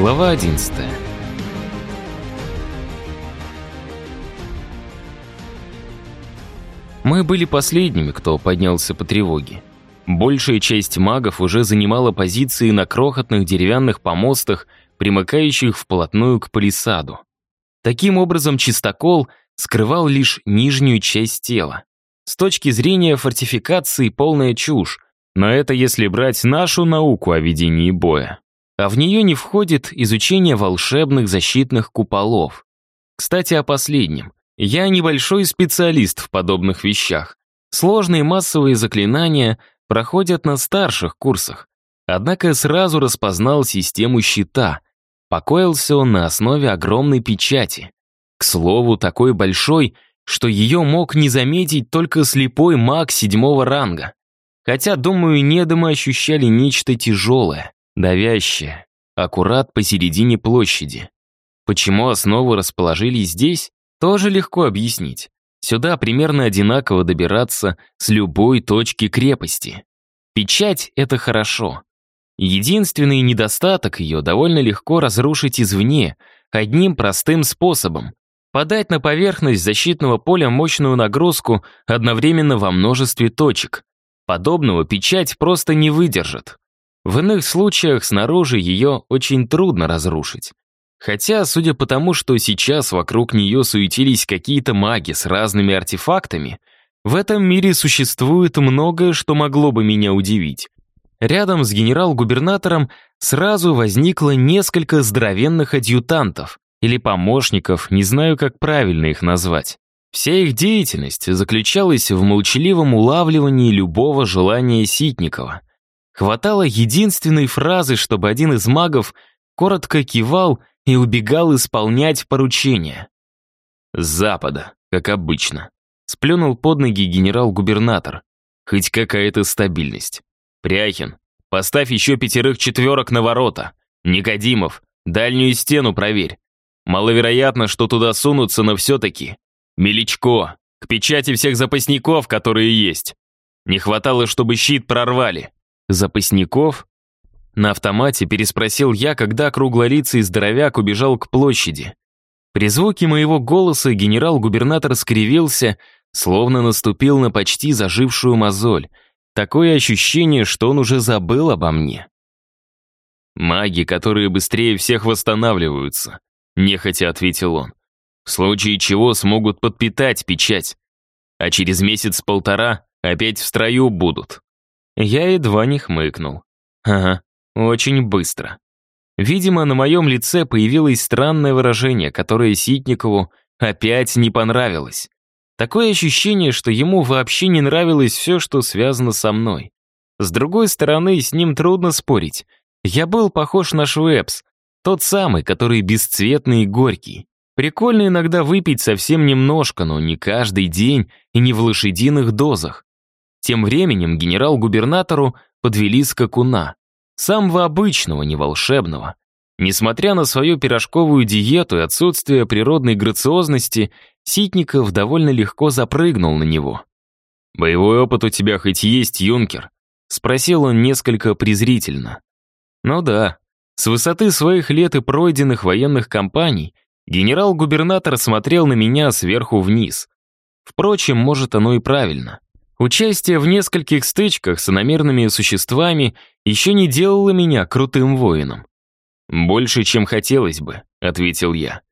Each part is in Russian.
Глава 11 Мы были последними, кто поднялся по тревоге. Большая часть магов уже занимала позиции на крохотных деревянных помостах, примыкающих вплотную к палисаду. Таким образом, чистокол скрывал лишь нижнюю часть тела. С точки зрения фортификации полная чушь, но это если брать нашу науку о ведении боя. А в нее не входит изучение волшебных защитных куполов. Кстати, о последнем. Я небольшой специалист в подобных вещах. Сложные массовые заклинания проходят на старших курсах. Однако сразу распознал систему щита. Покоился он на основе огромной печати. К слову, такой большой, что ее мог не заметить только слепой маг седьмого ранга. Хотя, думаю, недомы ощущали нечто тяжелое, давящее, аккурат посередине площади. Почему основы расположили здесь, тоже легко объяснить. Сюда примерно одинаково добираться с любой точки крепости. Печать — это хорошо. Единственный недостаток ее довольно легко разрушить извне, одним простым способом подать на поверхность защитного поля мощную нагрузку одновременно во множестве точек. Подобного печать просто не выдержит. В иных случаях снаружи ее очень трудно разрушить. Хотя, судя по тому, что сейчас вокруг нее суетились какие-то маги с разными артефактами, в этом мире существует многое, что могло бы меня удивить. Рядом с генерал-губернатором сразу возникло несколько здоровенных адъютантов, или помощников, не знаю, как правильно их назвать. Вся их деятельность заключалась в молчаливом улавливании любого желания Ситникова. Хватало единственной фразы, чтобы один из магов коротко кивал и убегал исполнять поручения. С запада, как обычно. Сплюнул под ноги генерал-губернатор. Хоть какая-то стабильность. Пряхин, поставь еще пятерых четверок на ворота. Никодимов, дальнюю стену проверь. Маловероятно, что туда сунутся, но все-таки. Мелечко, к печати всех запасников, которые есть. Не хватало, чтобы щит прорвали. Запасников? На автомате переспросил я, когда круглолицый здоровяк убежал к площади. При звуке моего голоса генерал-губернатор скривился, словно наступил на почти зажившую мозоль. Такое ощущение, что он уже забыл обо мне. Маги, которые быстрее всех восстанавливаются нехотя ответил он. В случае чего смогут подпитать печать. А через месяц-полтора опять в строю будут. Я едва не хмыкнул. Ага, очень быстро. Видимо, на моем лице появилось странное выражение, которое Ситникову опять не понравилось. Такое ощущение, что ему вообще не нравилось все, что связано со мной. С другой стороны, с ним трудно спорить. Я был похож на Швепс, тот самый, который бесцветный и горький. Прикольно иногда выпить совсем немножко, но не каждый день и не в лошадиных дозах. Тем временем генерал-губернатору подвели скакуна. Самого обычного, не волшебного. Несмотря на свою пирожковую диету и отсутствие природной грациозности, Ситников довольно легко запрыгнул на него. «Боевой опыт у тебя хоть есть, юнкер?» — спросил он несколько презрительно. «Ну да, с высоты своих лет и пройденных военных кампаний генерал-губернатор смотрел на меня сверху вниз. Впрочем, может, оно и правильно. Участие в нескольких стычках с иномерными существами еще не делало меня крутым воином. «Больше, чем хотелось бы», — ответил я.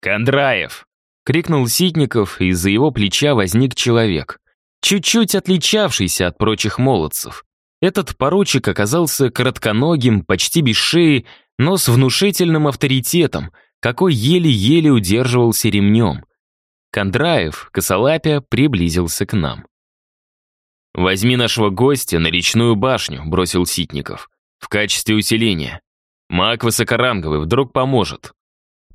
«Кондраев!» — крикнул Ситников, и из-за его плеча возник человек, чуть-чуть отличавшийся от прочих молодцев. Этот поручик оказался коротконогим, почти без шеи, но с внушительным авторитетом, какой еле-еле удерживался ремнем. Кондраев, косолапя, приблизился к нам. «Возьми нашего гостя на речную башню», — бросил Ситников, «в качестве усиления. Маг высокоранговый вдруг поможет».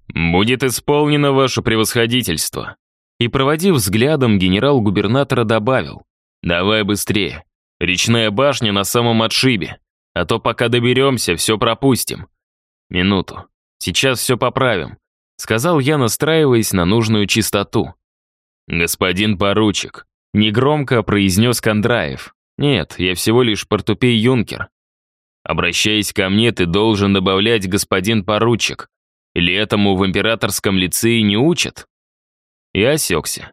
«Будет исполнено ваше превосходительство». И, проводив взглядом, генерал-губернатора добавил, «Давай быстрее, Речная башня на самом отшибе. А то пока доберемся, все пропустим. Минуту. Сейчас все поправим. Сказал я, настраиваясь на нужную частоту. Господин поручик. Негромко произнес Кондраев. Нет, я всего лишь портупей юнкер. Обращаясь ко мне, ты должен добавлять господин поручик. Или этому в императорском лицее не учат?» Я осекся.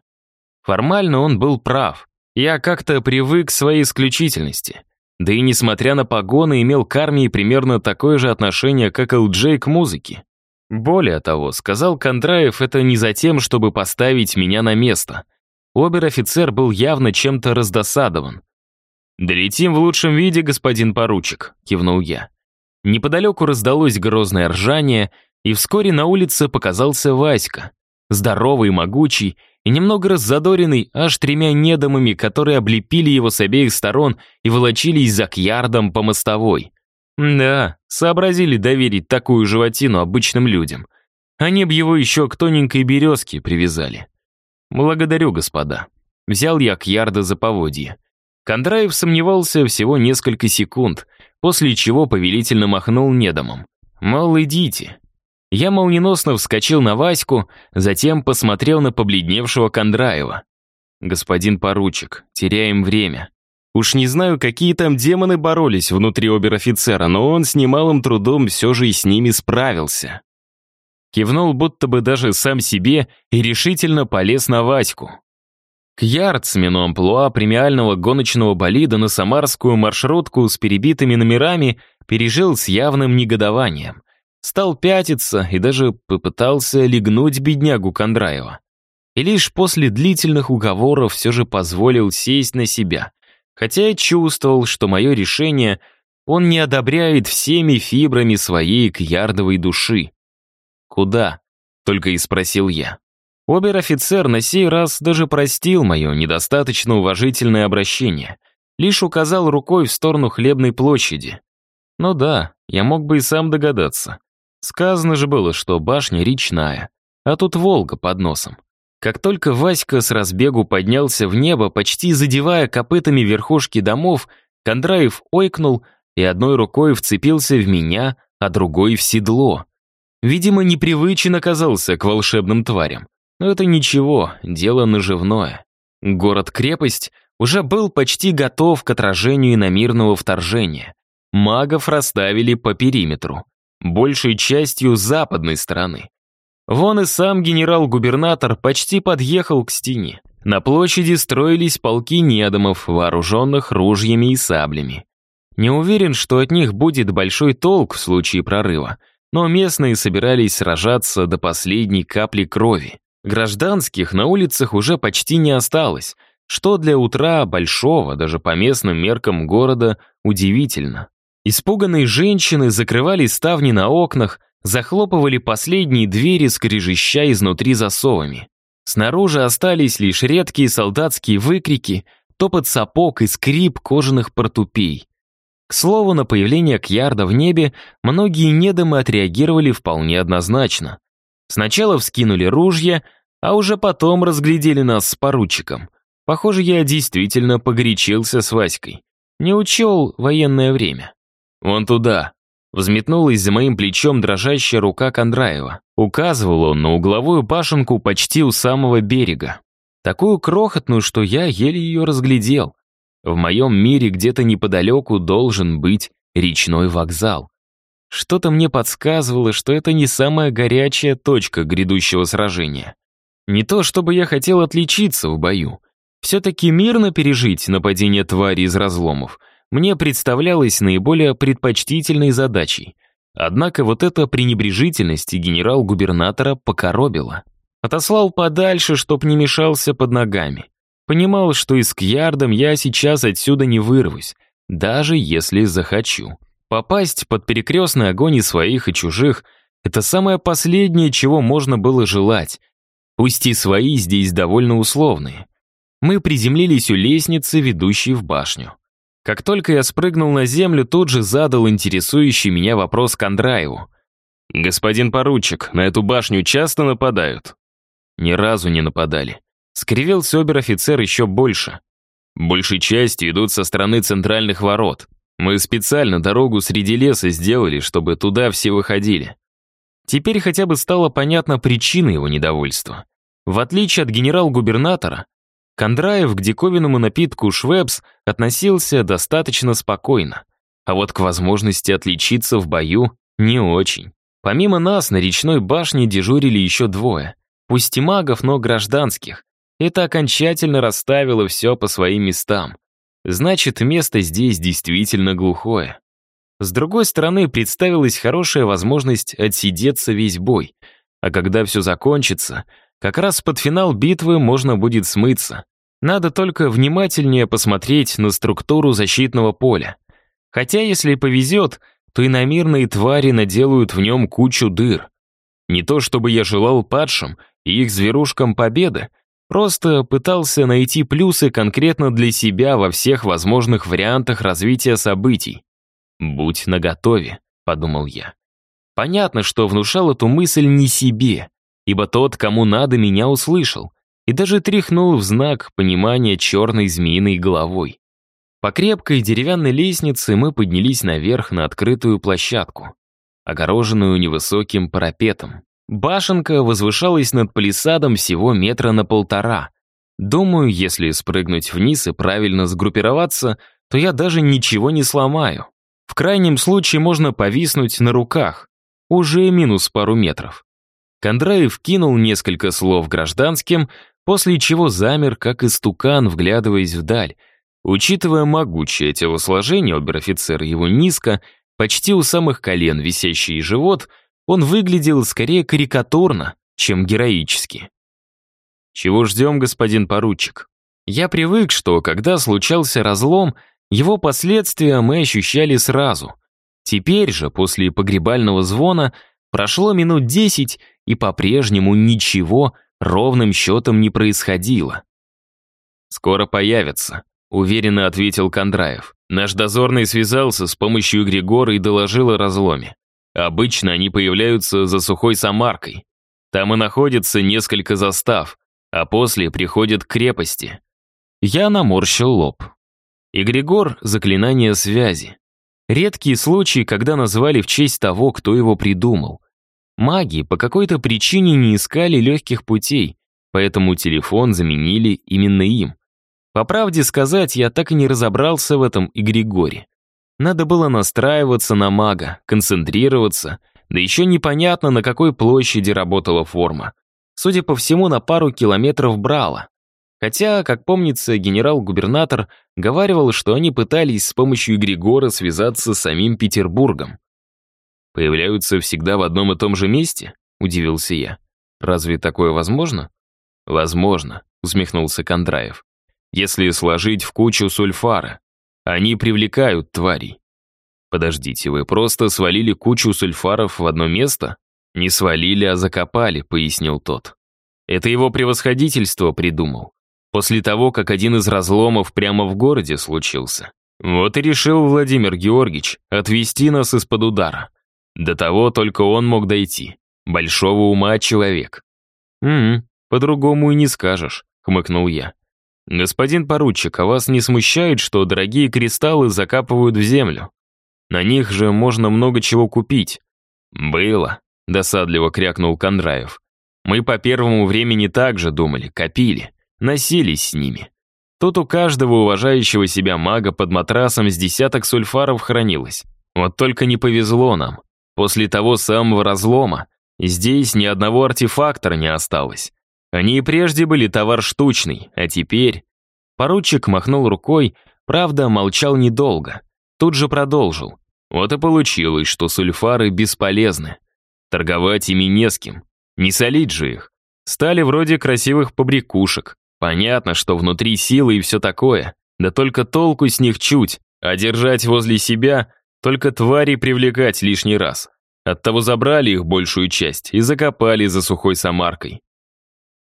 Формально он был прав. Я как-то привык к своей исключительности. Да и несмотря на погоны, имел к армии примерно такое же отношение, как Элджей к музыке. Более того, сказал Кондраев, это не за тем, чтобы поставить меня на место. Обер-офицер был явно чем-то раздосадован. «Долетим в лучшем виде, господин поручик», — кивнул я. Неподалеку раздалось грозное ржание, и вскоре на улице показался Васька. Здоровый, могучий и немного раззадоренный аж тремя недомами, которые облепили его с обеих сторон и волочились за кьярдом по мостовой. Да, сообразили доверить такую животину обычным людям. Они б его еще к тоненькой березке привязали. Благодарю, господа. Взял я кьярда за поводье. Кондраев сомневался всего несколько секунд, после чего повелительно махнул недомом. Мол, идите, я молниеносно вскочил на Ваську, затем посмотрел на побледневшего Кондраева. «Господин поручик, теряем время. Уж не знаю, какие там демоны боролись внутри обер-офицера, но он с немалым трудом все же и с ними справился». Кивнул будто бы даже сам себе и решительно полез на Ваську. Кьярд с мином плуа премиального гоночного болида на самарскую маршрутку с перебитыми номерами пережил с явным негодованием стал пятиться и даже попытался легнуть беднягу Кондраева. И лишь после длительных уговоров все же позволил сесть на себя, хотя я чувствовал, что мое решение он не одобряет всеми фибрами своей кьярдовой души. «Куда?» — только и спросил я. Обер-офицер на сей раз даже простил мое недостаточно уважительное обращение, лишь указал рукой в сторону хлебной площади. Ну да, я мог бы и сам догадаться. Сказано же было, что башня речная, а тут Волга под носом. Как только Васька с разбегу поднялся в небо, почти задевая копытами верхушки домов, Кондраев ойкнул и одной рукой вцепился в меня, а другой в седло. Видимо, непривычен оказался к волшебным тварям. Но это ничего, дело наживное. Город-крепость уже был почти готов к отражению иномирного вторжения. Магов расставили по периметру большей частью западной стороны. Вон и сам генерал-губернатор почти подъехал к стене. На площади строились полки недомов, вооруженных ружьями и саблями. Не уверен, что от них будет большой толк в случае прорыва, но местные собирались сражаться до последней капли крови. Гражданских на улицах уже почти не осталось, что для утра большого, даже по местным меркам города, удивительно. Испуганные женщины закрывали ставни на окнах, захлопывали последние двери, скрежеща изнутри засовами. Снаружи остались лишь редкие солдатские выкрики, топот сапог и скрип кожаных портупей. К слову, на появление Кьярда в небе многие недомы отреагировали вполне однозначно. Сначала вскинули ружья, а уже потом разглядели нас с поручиком. Похоже, я действительно погорячился с Васькой. Не учел военное время. «Вон туда!» Взметнулась за моим плечом дрожащая рука Кондраева. Указывал он на угловую башенку почти у самого берега. Такую крохотную, что я еле ее разглядел. В моем мире где-то неподалеку должен быть речной вокзал. Что-то мне подсказывало, что это не самая горячая точка грядущего сражения. Не то, чтобы я хотел отличиться в бою. Все-таки мирно пережить нападение твари из разломов — мне представлялось наиболее предпочтительной задачей. Однако вот эта пренебрежительность генерал-губернатора покоробила. Отослал подальше, чтоб не мешался под ногами. Понимал, что и с Кьярдом я сейчас отсюда не вырвусь, даже если захочу. Попасть под перекрестный огонь и своих, и чужих — это самое последнее, чего можно было желать. Пусть и свои здесь довольно условные. Мы приземлились у лестницы, ведущей в башню. Как только я спрыгнул на землю, тут же задал интересующий меня вопрос Кондраеву. «Господин поручик, на эту башню часто нападают?» «Ни разу не нападали». Скривился обер-офицер еще больше. «Большей частью идут со стороны центральных ворот. Мы специально дорогу среди леса сделали, чтобы туда все выходили». Теперь хотя бы стала понятна причина его недовольства. В отличие от генерал-губернатора, Кондраев к диковинному напитку «Швепс» относился достаточно спокойно. а вот к возможности отличиться в бою не очень. Помимо нас на речной башне дежурили еще двое. Пусть и магов, но гражданских. Это окончательно расставило все по своим местам. Значит, место здесь действительно глухое. С другой стороны, представилась хорошая возможность отсидеться весь бой. А когда все закончится, как раз под финал битвы можно будет смыться. Надо только внимательнее посмотреть на структуру защитного поля. Хотя, если повезет, то иномирные твари наделают в нем кучу дыр. Не то чтобы я желал падшим и их зверушкам победы, просто пытался найти плюсы конкретно для себя во всех возможных вариантах развития событий. «Будь наготове», — подумал я. Понятно, что внушал эту мысль не себе, ибо тот, кому надо, меня услышал и даже тряхнул в знак понимания черной змеиной головой. По крепкой деревянной лестнице мы поднялись наверх на открытую площадку, огороженную невысоким парапетом. Башенка возвышалась над палисадом всего метра на полтора. Думаю, если спрыгнуть вниз и правильно сгруппироваться, то я даже ничего не сломаю. В крайнем случае можно повиснуть на руках. Уже минус пару метров. Кондраев кинул несколько слов гражданским, после чего замер, как истукан, вглядываясь вдаль, Учитывая могучее телосложение, обер-офицер его низко, почти у самых колен висящий живот, он выглядел скорее карикатурно, чем героически. «Чего ждем, господин поручик?» Я привык, что, когда случался разлом, его последствия мы ощущали сразу. Теперь же, после погребального звона, прошло минут десять, и по-прежнему ничего ровным счетом не происходило. «Скоро появятся», уверенно ответил Кондраев. Наш дозорный связался с помощью Григора и доложил о разломе. Обычно они появляются за сухой Самаркой. Там и находится несколько застав, а после приходят к крепости. Я наморщил лоб. И Григор — заклинание связи. Редкие случаи, когда назвали в честь того, кто его придумал. Маги по какой-то причине не искали легких путей, поэтому телефон заменили именно им — по правде сказать, я так и не разобрался в этом и Григоре. Надо было настраиваться на мага, концентрироваться, да еще непонятно, на какой площади работала форма. Судя по всему, на пару километров брала. Хотя, как помнится, генерал-губернатор говаривал, что они пытались с помощью Григора связаться с самим Петербургом. «Появляются всегда в одном и том же месте?» — удивился я. «Разве такое возможно?» «Возможно», — усмехнулся Кондраев если сложить в кучу сульфара. Они привлекают тварей. Подождите, вы просто свалили кучу сульфаров в одно место? Не свалили, а закопали, пояснил тот. Это его превосходительство придумал. После того, как один из разломов прямо в городе случился. Вот и решил Владимир Георгиевич отвести нас из-под удара. До того только он мог дойти. Большого ума человек. «Угу, по-другому и не скажешь», — хмыкнул я. «Господин поручик, а вас не смущает, что дорогие кристаллы закапывают в землю? На них же можно много чего купить». «Было», — досадливо крякнул Кондраев. «Мы по первому времени также думали, копили, носились с ними. Тут у каждого уважающего себя мага под матрасом с десяток сульфаров хранилось. Вот только не повезло нам. После того самого разлома здесь ни одного артефактора не осталось. Они и прежде были товар штучный, а теперь... Поручик махнул рукой, правда, молчал недолго. Тут же продолжил. Вот и получилось, что сульфары бесполезны. Торговать ими не с кем. Не солить же их. Стали вроде красивых побрякушек. Понятно, что внутри силы и все такое. Да только толку с них чуть. А держать возле себя только твари привлекать лишний раз. Оттого забрали их большую часть и закопали за сухой Самаркой.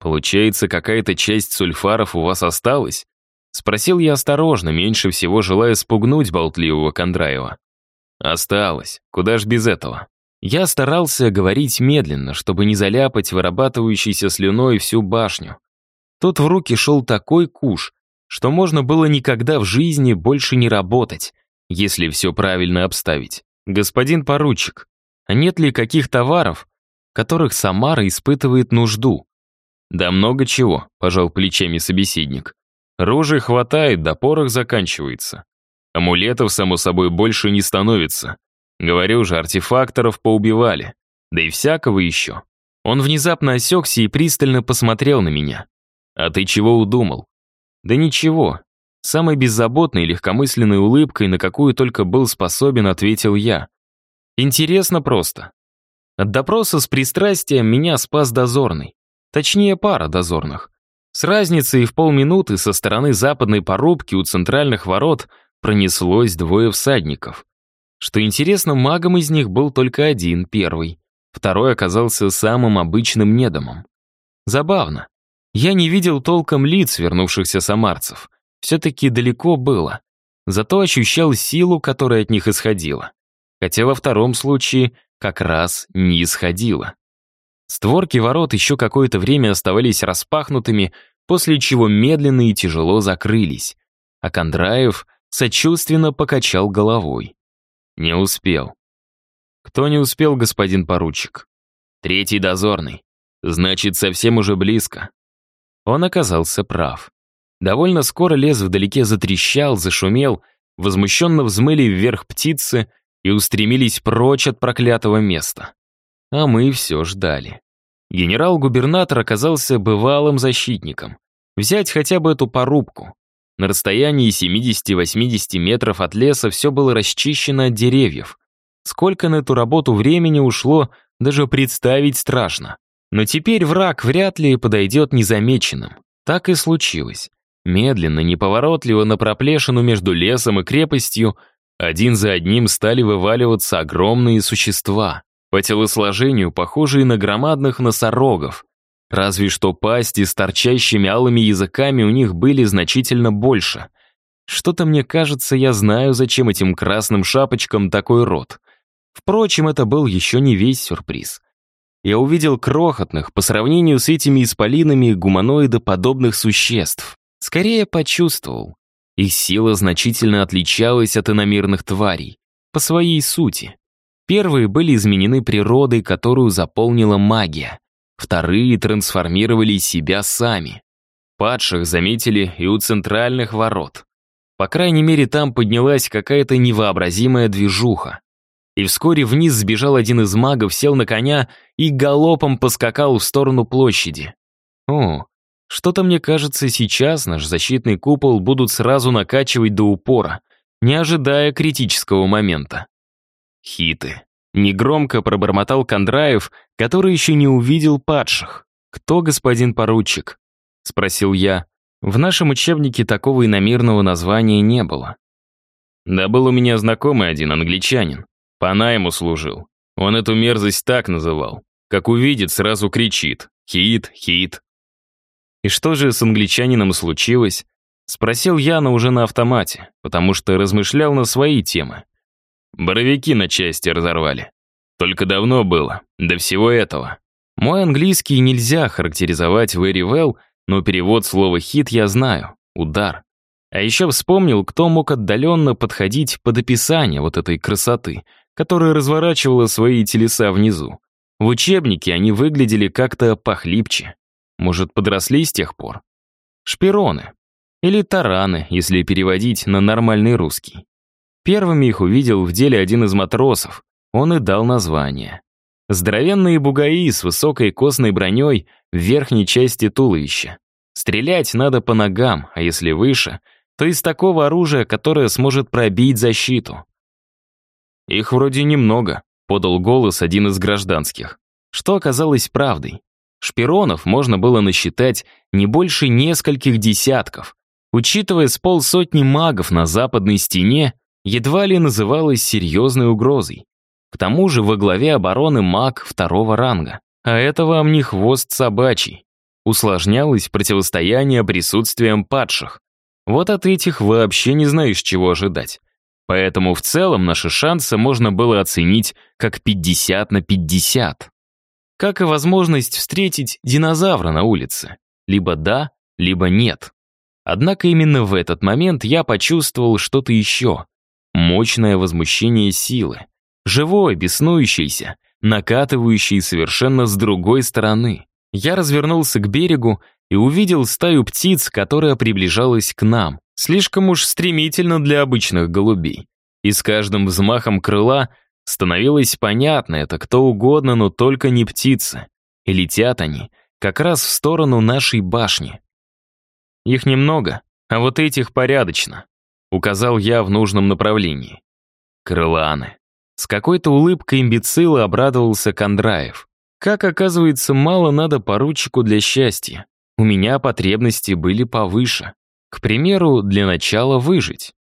«Получается, какая-то часть сульфаров у вас осталась?» Спросил я осторожно, меньше всего желая спугнуть болтливого Кондраева. «Осталось. Куда ж без этого?» Я старался говорить медленно, чтобы не заляпать вырабатывающейся слюной всю башню. Тут в руки шел такой куш, что можно было никогда в жизни больше не работать, если все правильно обставить. «Господин поручик, а нет ли каких товаров, которых Самара испытывает нужду?» «Да много чего», — пожал плечами собеседник. «Ружей хватает, да порох заканчивается. Амулетов, само собой, больше не становится. Говорю же, артефакторов поубивали. Да и всякого еще. Он внезапно осекся и пристально посмотрел на меня. «А ты чего удумал?» «Да ничего». Самой беззаботной и легкомысленной улыбкой, на какую только был способен, ответил я. «Интересно просто. От допроса с пристрастием меня спас дозорный. Точнее, пара дозорных. С разницей в полминуты со стороны западной порубки у центральных ворот пронеслось двое всадников. Что интересно, магом из них был только один, первый. Второй оказался самым обычным недомом. Забавно. Я не видел толком лиц вернувшихся самарцев. Все-таки далеко было. Зато ощущал силу, которая от них исходила. Хотя во втором случае как раз не исходила. Створки ворот еще какое-то время оставались распахнутыми, после чего медленно и тяжело закрылись. А Кондраев сочувственно покачал головой. Не успел. Кто не успел, господин поручик? Третий дозорный. Значит, совсем уже близко. Он оказался прав. Довольно скоро лес вдалеке затрещал, зашумел, возмущенно взмыли вверх птицы и устремились прочь от проклятого места. А мы все ждали. Генерал-губернатор оказался бывалым защитником. Взять хотя бы эту порубку. На расстоянии 70-80 метров от леса все было расчищено от деревьев. Сколько на эту работу времени ушло, даже представить страшно. Но теперь враг вряд ли подойдет незамеченным. Так и случилось. Медленно, неповоротливо на проплешину между лесом и крепостью один за одним стали вываливаться огромные существа, по телосложению похожие на громадных носорогов. Разве что пасти с торчащими алыми языками у них были значительно больше. Что-то мне кажется, я знаю, зачем этим красным шапочкам такой рот. Впрочем, это был еще не весь сюрприз. Я увидел крохотных, по сравнению с этими исполинами, гуманоидоподобных существ. Скорее почувствовал. Их сила значительно отличалась от иномирных тварей. По своей сути. Первые были изменены природой, которую заполнила магия. Вторые трансформировали себя сами. Падших заметили и у центральных ворот. По крайней мере, там поднялась какая-то невообразимая движуха и вскоре вниз сбежал один из магов, сел на коня и галопом поскакал в сторону площади. О, что-то мне кажется, сейчас наш защитный купол будут сразу накачивать до упора, не ожидая критического момента. Хиты. Негромко пробормотал Кондраев, который еще не увидел падших. «Кто господин поручик?» — спросил я. В нашем учебнике такого иномирного названия не было. Да был у меня знакомый один англичанин. По найму служил. Он эту мерзость так называл. Как увидит, сразу кричит. Хит, хит. И что же с англичанином случилось? Спросил я, но уже на автомате, потому что размышлял на свои темы. Боровики на части разорвали. Только давно было, до всего этого. Мой английский нельзя характеризовать very well, но перевод слова «хит» я знаю. Удар. А еще вспомнил, кто мог отдаленно подходить под описание вот этой красоты — которая разворачивала свои телеса внизу. В учебнике они выглядели как-то похлипче. Может, подросли с тех пор? Шпироны. Или тараны, если переводить на нормальный русский. Первыми их увидел в деле один из матросов. Он и дал название. Здоровенные бугаи с высокой костной броней в верхней части туловища. Стрелять надо по ногам, а если выше, то из такого оружия, которое сможет пробить защиту. «Их вроде немного», — подал голос один из гражданских. Что оказалось правдой. Шпиронов можно было насчитать не больше нескольких десятков. Учитывая с полсотни магов на западной стене, едва ли называлось серьезной угрозой. К тому же во главе обороны маг второго ранга. А это вам не хвост собачий. Усложнялось противостояние присутствием падших. Вот от этих вообще не знаешь, чего ожидать. Поэтому в целом наши шансы можно было оценить как 50 на 50. Как и возможность встретить динозавра на улице. Либо да, либо нет. Однако именно в этот момент я почувствовал что-то еще. Мощное возмущение силы. Живое, беснующееся, накатывающее совершенно с другой стороны. Я развернулся к берегу и увидел стаю птиц, которая приближалась к нам, Слишком уж стремительно для обычных голубей. И с каждым взмахом крыла становилось понятно, это кто угодно, но только не птицы. И летят они как раз в сторону нашей башни. Их немного, а вот этих порядочно, указал я в нужном направлении. Крыланы. С какой-то улыбкой имбецила обрадовался Кондраев. Как оказывается, мало надо поручику для счастья. У меня потребности были повыше. К примеру, для начала выжить.